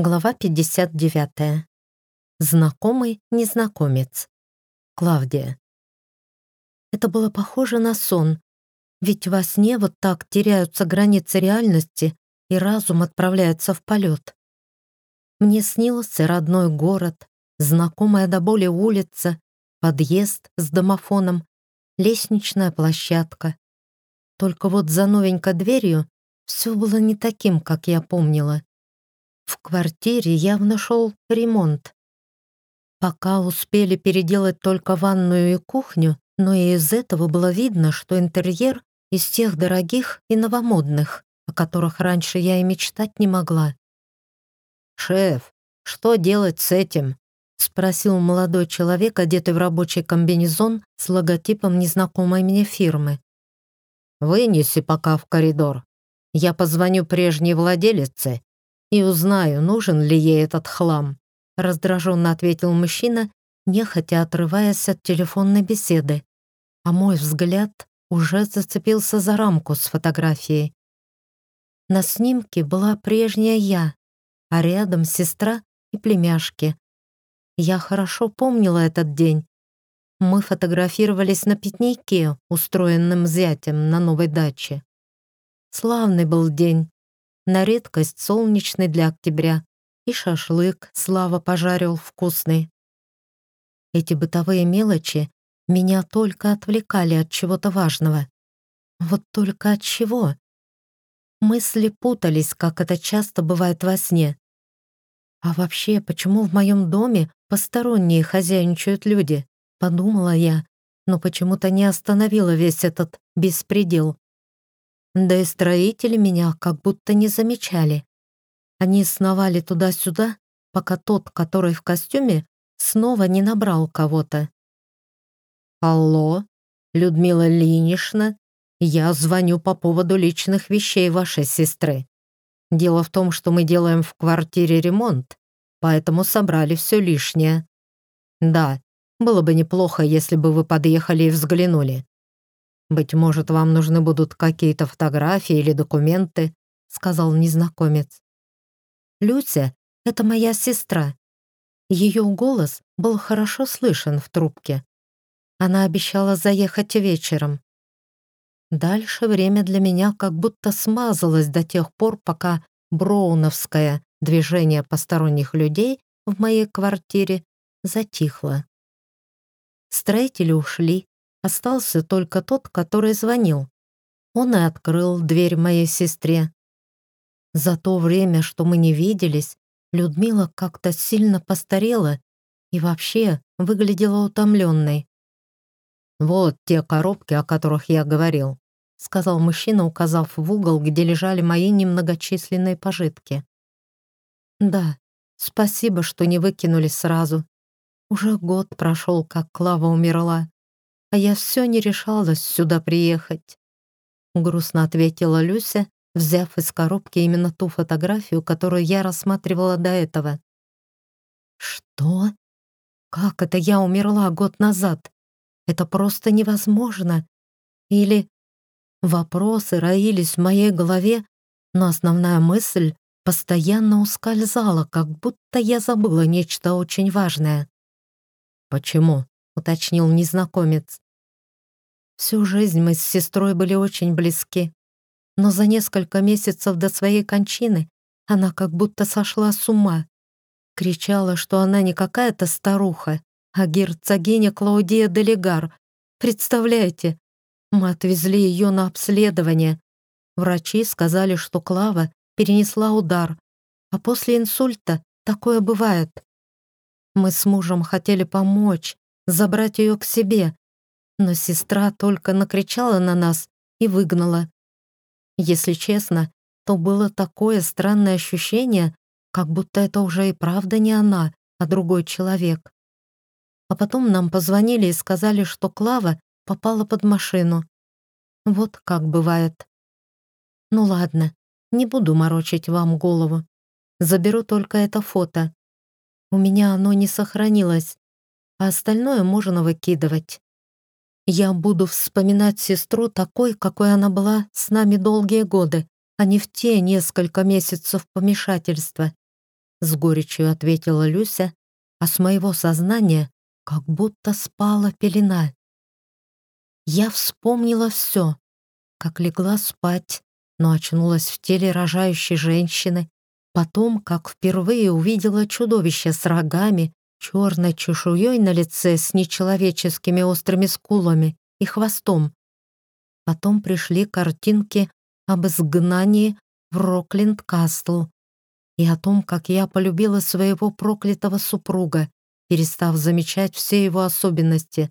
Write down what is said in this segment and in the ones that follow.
Глава 59. Знакомый незнакомец. Клавдия. Это было похоже на сон, ведь во сне вот так теряются границы реальности, и разум отправляется в полет. Мне снился родной город, знакомая до боли улица, подъезд с домофоном, лестничная площадка. Только вот за новенькой дверью все было не таким, как я помнила. В квартире явно шел ремонт. Пока успели переделать только ванную и кухню, но и из этого было видно, что интерьер из тех дорогих и новомодных, о которых раньше я и мечтать не могла. «Шеф, что делать с этим?» — спросил молодой человек, одетый в рабочий комбинезон с логотипом незнакомой мне фирмы. «Вынеси пока в коридор. Я позвоню прежней владелице и узнаю, нужен ли ей этот хлам», раздраженно ответил мужчина, нехотя отрываясь от телефонной беседы. А мой взгляд уже зацепился за рамку с фотографией. На снимке была прежняя я, а рядом сестра и племяшки. Я хорошо помнила этот день. Мы фотографировались на пикнике, устроенном зятем на новой даче. Славный был день, на редкость солнечный для октября, и шашлык Слава пожарил вкусный. Эти бытовые мелочи меня только отвлекали от чего-то важного. Вот только от чего? Мысли путались, как это часто бывает во сне. А вообще, почему в моем доме посторонние хозяйничают люди? Подумала я, но почему-то не остановила весь этот беспредел. Да и строители меня как будто не замечали. Они сновали туда-сюда, пока тот, который в костюме, снова не набрал кого-то. «Алло, Людмила Линишна, я звоню по поводу личных вещей вашей сестры. Дело в том, что мы делаем в квартире ремонт, поэтому собрали все лишнее. Да, было бы неплохо, если бы вы подъехали и взглянули. «Быть может, вам нужны будут какие-то фотографии или документы», — сказал незнакомец. «Люся — это моя сестра». Ее голос был хорошо слышен в трубке. Она обещала заехать вечером. Дальше время для меня как будто смазалось до тех пор, пока броуновское движение посторонних людей в моей квартире затихло. Строители ушли, Остался только тот, который звонил. Он и открыл дверь моей сестре. За то время, что мы не виделись, Людмила как-то сильно постарела и вообще выглядела утомленной. «Вот те коробки, о которых я говорил», — сказал мужчина, указав в угол, где лежали мои немногочисленные пожитки. «Да, спасибо, что не выкинули сразу. Уже год прошел, как Клава умерла а я все не решалась сюда приехать. Грустно ответила Люся, взяв из коробки именно ту фотографию, которую я рассматривала до этого. «Что? Как это я умерла год назад? Это просто невозможно. Или...» Вопросы роились в моей голове, но основная мысль постоянно ускользала, как будто я забыла нечто очень важное. «Почему?» Уточнил незнакомец. Всю жизнь мы с сестрой были очень близки, но за несколько месяцев до своей кончины она как будто сошла с ума. Кричала, что она не какая-то старуха, а герцогиня Клаудия Делегар. Представляете, мы отвезли ее на обследование. Врачи сказали, что Клава перенесла удар, а после инсульта такое бывает. Мы с мужем хотели помочь, забрать ее к себе, но сестра только накричала на нас и выгнала. Если честно, то было такое странное ощущение, как будто это уже и правда не она, а другой человек. А потом нам позвонили и сказали, что Клава попала под машину. Вот как бывает. Ну ладно, не буду морочить вам голову. Заберу только это фото. У меня оно не сохранилось, а остальное можно выкидывать. Я буду вспоминать сестру такой, какой она была с нами долгие годы, а не в те несколько месяцев помешательства. — с горечью ответила Люся, а с моего сознания как будто спала пелена. Я вспомнила все, как легла спать, но очнулась в теле рожающей женщины, потом, как впервые увидела чудовище с рогами, черной чешуей на лице с нечеловеческими острыми скулами и хвостом. Потом пришли картинки об изгнании в Рокленд-Кастл и о том, как я полюбила своего проклятого супруга, перестав замечать все его особенности.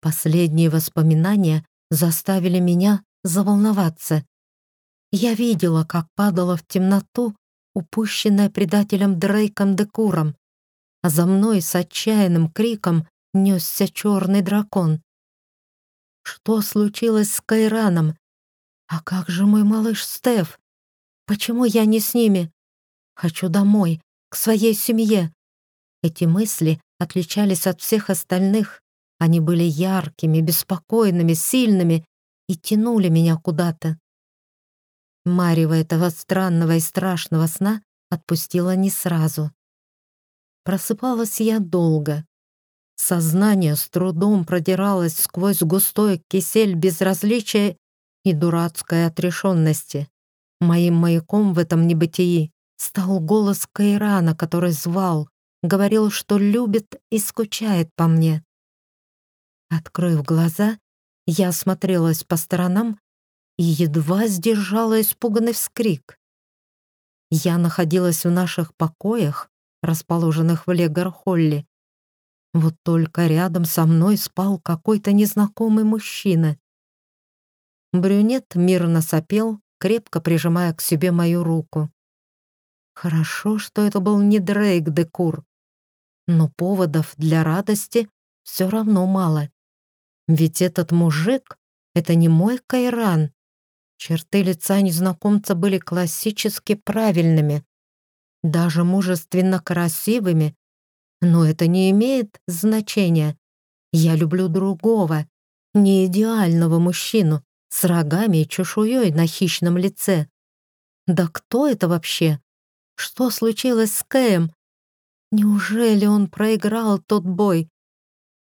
Последние воспоминания заставили меня заволноваться. Я видела, как падала в темноту, упущенная предателем Дрейком Декуром, а за мной с отчаянным криком несся черный дракон. Что случилось с Кайраном? А как же мой малыш Стеф? Почему я не с ними? Хочу домой, к своей семье. Эти мысли отличались от всех остальных. Они были яркими, беспокойными, сильными и тянули меня куда-то. Марева этого странного и страшного сна отпустила не сразу. Просыпалась я долго. Сознание с трудом продиралось сквозь густой кисель безразличия и дурацкой отрешенности. Моим маяком в этом небытии стал голос Кайрана, который звал, говорил, что любит и скучает по мне. Открыв глаза, я осмотрелась по сторонам и едва сдержала испуганный вскрик. Я находилась в наших покоях, расположенных в Легархолле. Вот только рядом со мной спал какой-то незнакомый мужчина. Брюнет мирно сопел, крепко прижимая к себе мою руку. Хорошо, что это был не Дрейк Декур но поводов для радости все равно мало. Ведь этот мужик — это не мой Кайран. Черты лица незнакомца были классически правильными, даже мужественно красивыми, но это не имеет значения. Я люблю другого, не идеального мужчину с рогами и чешуей на хищном лице. Да кто это вообще? Что случилось с Кэем? Неужели он проиграл тот бой?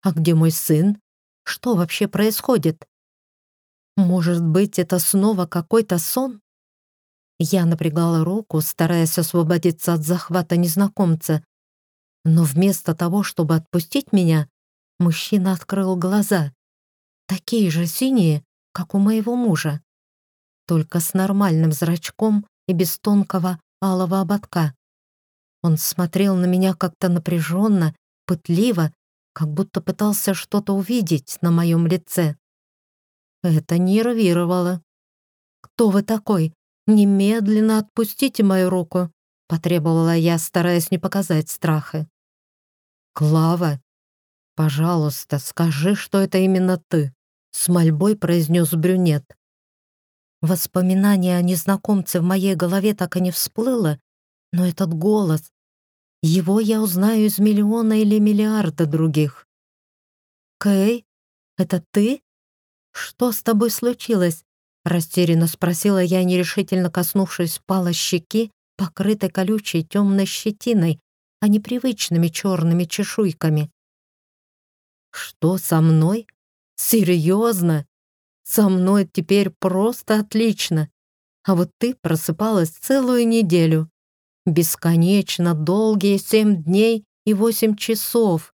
А где мой сын? Что вообще происходит? Может быть, это снова какой-то сон? Я напрягала руку, стараясь освободиться от захвата незнакомца. Но вместо того, чтобы отпустить меня, мужчина открыл глаза. Такие же синие, как у моего мужа. Только с нормальным зрачком и без тонкого алого ободка. Он смотрел на меня как-то напряженно, пытливо, как будто пытался что-то увидеть на моем лице. Это нервировало. «Кто вы такой? Немедленно отпустите мою руку», — потребовала я, стараясь не показать страха. «Клава, пожалуйста, скажи, что это именно ты», — с мольбой произнес брюнет. Воспоминание о незнакомце в моей голове так и не всплыло, но этот голос, его я узнаю из миллиона или миллиарда других. «Кэй, это ты? Что с тобой случилось?» Растерянно спросила я, нерешительно коснувшись пала щеки, покрытой колючей темной щетиной, а не привычными черными чешуйками. «Что со мной? Серьезно? Со мной теперь просто отлично. А вот ты просыпалась целую неделю. Бесконечно долгие семь дней и восемь часов.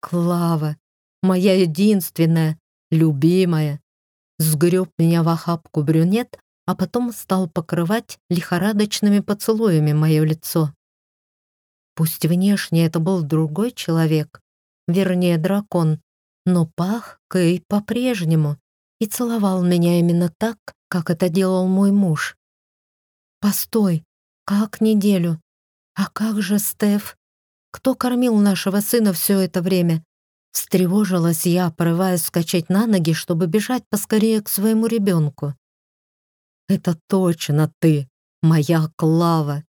Клава, моя единственная, любимая, сгреб меня в охапку брюнет, а потом стал покрывать лихорадочными поцелуями мое лицо. Пусть внешне это был другой человек, вернее дракон, но пах Кэй по-прежнему и целовал меня именно так, как это делал мой муж. «Постой, как неделю? А как же Стеф? Кто кормил нашего сына все это время? Встревожилась я, порываясь скачать на ноги, чтобы бежать поскорее к своему ребенку. «Это точно ты, моя Клава,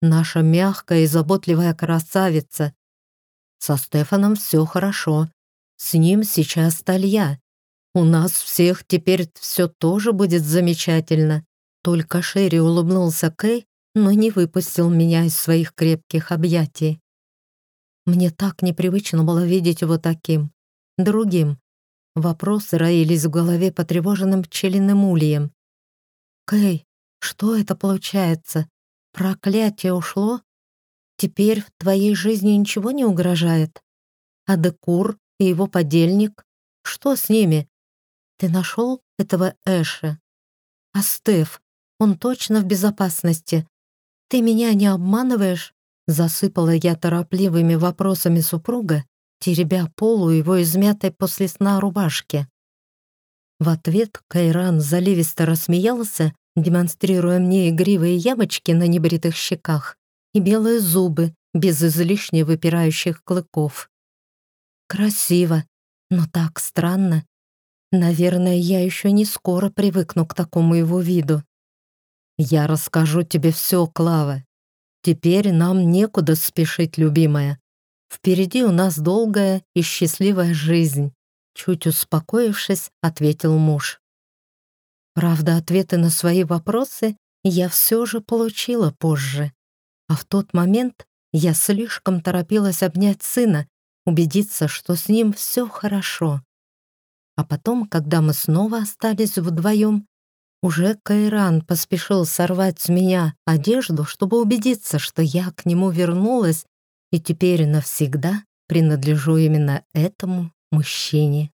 наша мягкая и заботливая красавица. Со Стефаном все хорошо, с ним сейчас Талья. У нас всех теперь все тоже будет замечательно». Только Шерри улыбнулся Кэй, но не выпустил меня из своих крепких объятий. Мне так непривычно было видеть его таким, другим. Вопросы роились в голове потревоженным пчелиным ульем. «Кэй, что это получается? Проклятие ушло? Теперь в твоей жизни ничего не угрожает? А Декур и его подельник? Что с ними? Ты нашел этого Эша? А Стеф, он точно в безопасности? Ты меня не обманываешь?» Засыпала я торопливыми вопросами супруга, теребя полу его измятой после сна рубашки. В ответ Кайран заливисто рассмеялся, демонстрируя мне игривые ямочки на небритых щеках и белые зубы без излишне выпирающих клыков. Красиво, но так странно. Наверное, я еще не скоро привыкну к такому его виду. «Я расскажу тебе все, Клава. Теперь нам некуда спешить, любимая. Впереди у нас долгая и счастливая жизнь», чуть успокоившись, ответил муж. Правда, ответы на свои вопросы я все же получила позже. А в тот момент я слишком торопилась обнять сына, убедиться, что с ним все хорошо. А потом, когда мы снова остались вдвоем, уже Кайран поспешил сорвать с меня одежду, чтобы убедиться, что я к нему вернулась и теперь навсегда принадлежу именно этому мужчине.